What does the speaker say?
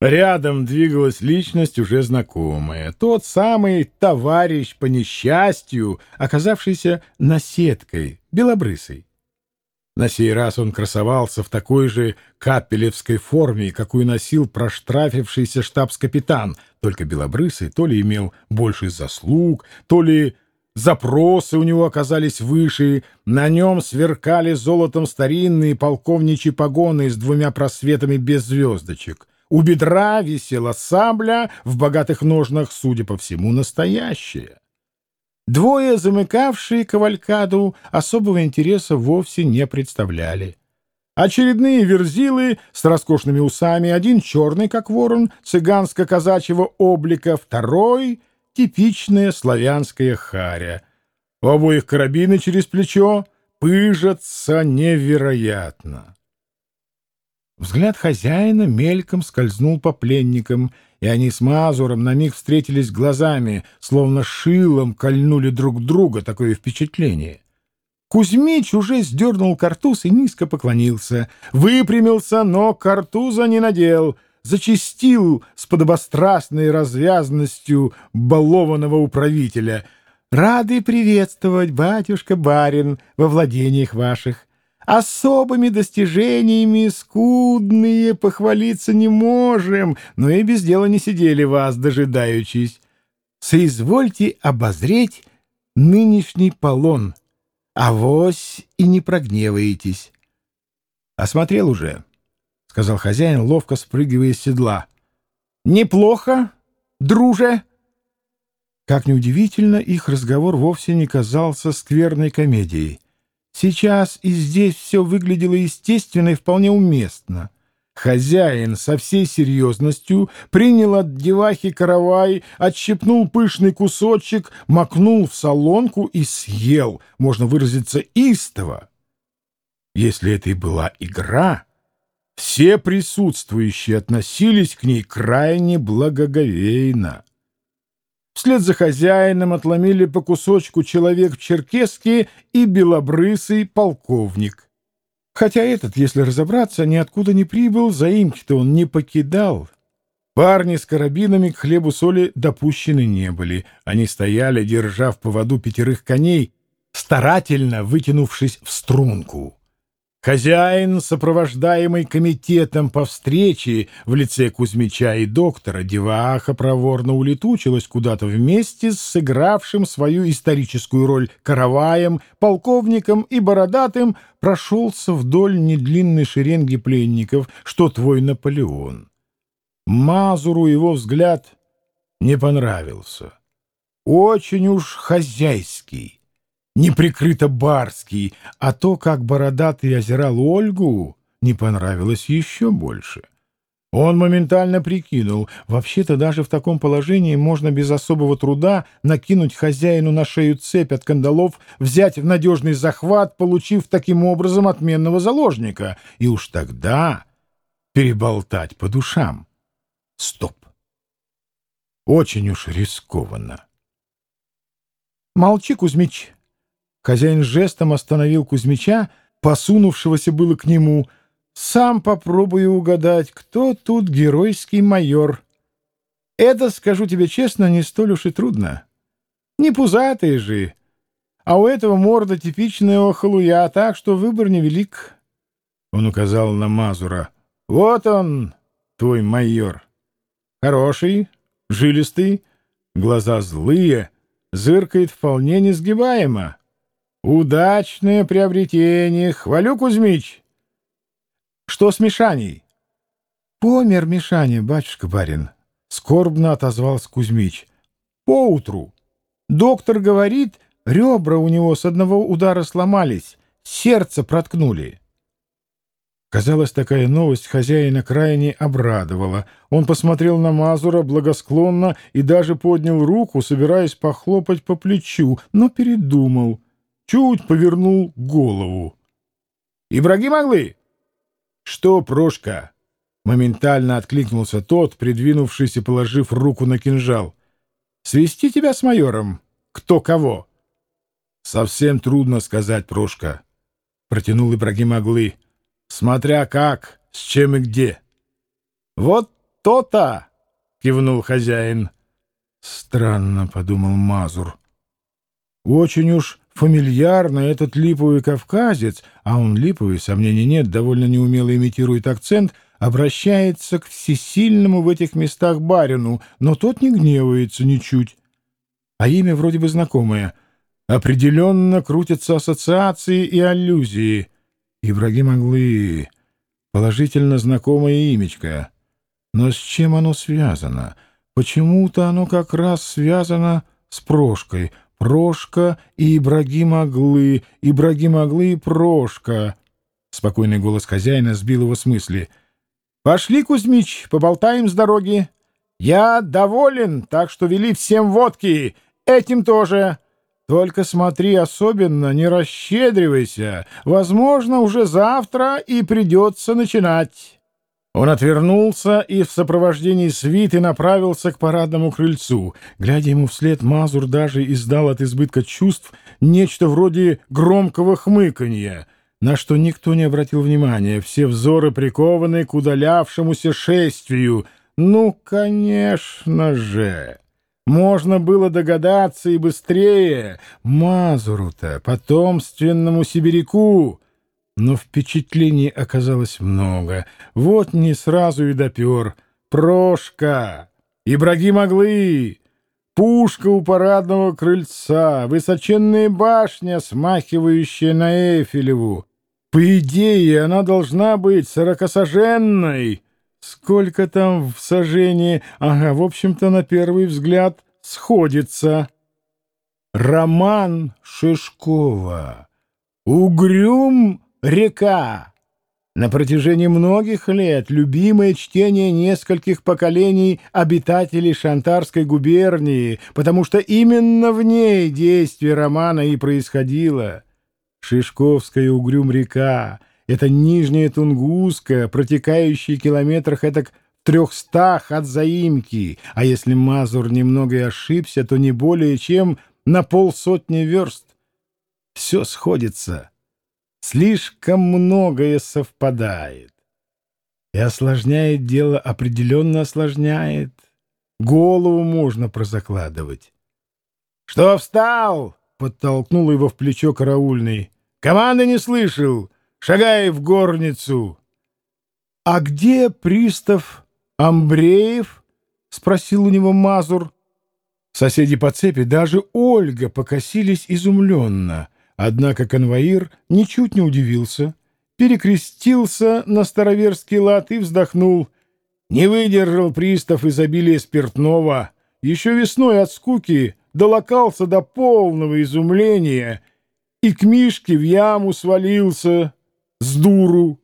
Рядом двигалась личность уже знакомая. Тот самый товарищ по несчастью, оказавшийся наседкой, белобрысой. На сей раз он красовался в такой же капелевской форме, какую носил проштрафившийся штабс-капитан, только белобрысый то ли имел больше заслуг, то ли запросы у него оказались выше, на нем сверкали золотом старинные полковничьи погоны с двумя просветами без звездочек. У бедра висела сабля, в богатых ножнах, судя по всему, настоящая. Двое, замыкавшие кавалькаду, особого интереса вовсе не представляли. Очередные верзилы с роскошными усами, один черный, как ворон, цыганско-казачьего облика, второй — типичная славянская харя. У обоих карабины через плечо пыжатся невероятно. Взгляд хозяина мельком скользнул по пленникам, и они с Мазуром на миг встретились глазами, словно шилом кольнули друг друга, такое впечатление. Кузьмич уже сдернул картуз и низко поклонился. Выпрямился, но картуза не надел, зачистил с подобострастной развязностью балованного управителя. «Рады приветствовать, батюшка-барин, во владениях ваших. Особыми достижениями скудные похвалиться не можем, но и без дела не сидели вас, дожидаючись. Соизвольте обозреть нынешний полон, авось и не прогневаетесь. — Осмотрел уже, — сказал хозяин, ловко спрыгивая с седла. — Неплохо, друже. Как неудивительно, их разговор вовсе не казался скверной комедией. Сейчас и здесь все выглядело естественно и вполне уместно. Хозяин со всей серьезностью принял от девахи каравай, отщепнул пышный кусочек, макнул в солонку и съел, можно выразиться истово. Если это и была игра, все присутствующие относились к ней крайне благоговейно. Вслед за хозяином отломили по кусочку человек в черкеске и белобрысый полковник. Хотя этот, если разобраться, ниоткуда не прибыл, заимки-то он не покидал. Парни с карабинами к хлебу соли допущены не были. Они стояли, держа в поводу пятерых коней, старательно вытянувшись в струнку. Хозяин, сопровождаемый комитетом по встрече в лице Кузьмича и доктора, деваха проворно улетучилась куда-то вместе с сыгравшим свою историческую роль караваем, полковником и бородатым, прошелся вдоль недлинной шеренги пленников, что твой Наполеон. Мазуру его взгляд не понравился. Очень уж хозяйский неприкрыто барский, а то, как бородатый озирал Ольгу, не понравилось еще больше. Он моментально прикинул, вообще-то даже в таком положении можно без особого труда накинуть хозяину на шею цепь от кандалов, взять в надежный захват, получив таким образом отменного заложника, и уж тогда переболтать по душам. Стоп! Очень уж рискованно. «Молчи, Кузьмич!» Хозяин жестом остановил Кузьмича, посунувшегося было к нему. «Сам попробую угадать, кто тут геройский майор. Это, скажу тебе честно, не столь уж и трудно. Не пузатые же, а у этого морда типичная охолуя, так что выбор невелик». Он указал на Мазура. «Вот он, твой майор. Хороший, жилистый, глаза злые, зыркает вполне несгибаемо». Удачное приобретение. Хвалю, Кузьмич. Что с Мишаней? Помер Мишаня, батюшка-барин. Скорбно отозвался Кузьмич. Поутру. Доктор говорит, ребра у него с одного удара сломались, сердце проткнули. Казалось, такая новость хозяина крайне обрадовала. Он посмотрел на Мазура благосклонно и даже поднял руку, собираясь похлопать по плечу, но передумал — чуть повернул голову. «Ибрагим Аглы!» «Что, Прошка?» Моментально откликнулся тот, придвинувшийся, положив руку на кинжал. «Свести тебя с майором? Кто кого?» «Совсем трудно сказать, Прошка», — протянул Ибрагим Аглы. «Смотря как, с чем и где». «Вот то-то!» — кивнул хозяин. «Странно», — подумал Мазур. «Очень уж фамильярно этот липовый кавказец, а он липовый, сомнений нет, довольно неумело имитирует акцент, обращается к всесильному в этих местах барину, но тот не гневается ничуть. А имя вроде бы знакомое. Определенно крутятся ассоциации и аллюзии. Ибрагим Аглы. Положительно знакомое имечко. Но с чем оно связано? Почему-то оно как раз связано с Прошкой. Прошка и Ибрагим Аглы, Ибрагим Аглы и Прошка. Спокойный голос хозяина сбил его с мысли. «Пошли, Кузьмич, поболтаем с дороги. Я доволен, так что вели всем водки, этим тоже». Только смотри особенно, не расщедривайся. Возможно, уже завтра и придется начинать. Он отвернулся и в сопровождении свиты направился к парадному крыльцу. Глядя ему вслед, Мазур даже издал от избытка чувств нечто вроде громкого хмыканья, на что никто не обратил внимания. Все взоры прикованы к удалявшемуся шествию. Ну, конечно же! Можно было догадаться и быстрее. Мазуру-то, потомственному сибиряку. Но впечатлений оказалось много. Вот не сразу и допер. Прошка, Ибрагим Аглы, пушка у парадного крыльца, высоченная башня, смахивающая на Эфелеву. По идее, она должна быть сорокосоженной. Сколько там в сожжении? Ага, в общем-то, на первый взгляд сходится. Роман Шишкова. Угрюм река. На протяжении многих лет любимое чтение нескольких поколений обитателей Шантарской губернии, потому что именно в ней действие романа и происходило. Шишковская угрюм-река — это Нижняя Тунгусская, протекающая километрах этак трехстах от заимки, а если Мазур немного и ошибся, то не более чем на полсотни верст. Все сходится. Слишком многое совпадает. И осложняет дело, определенно осложняет. Голову можно прозакладывать. — Что встал? — подтолкнул его в плечо караульный. — Команды не слышал. Шагай в горницу. — А где пристав Амбреев? — спросил у него Мазур. Соседи по цепи, даже Ольга, покосились изумленно. Однако конвоир ничуть не удивился, перекрестился на староверский лад и вздохнул. Не выдержал пристав изобилия спиртного. Еще весной от скуки долокался до полного изумления и к Мишке в яму свалился с дуру.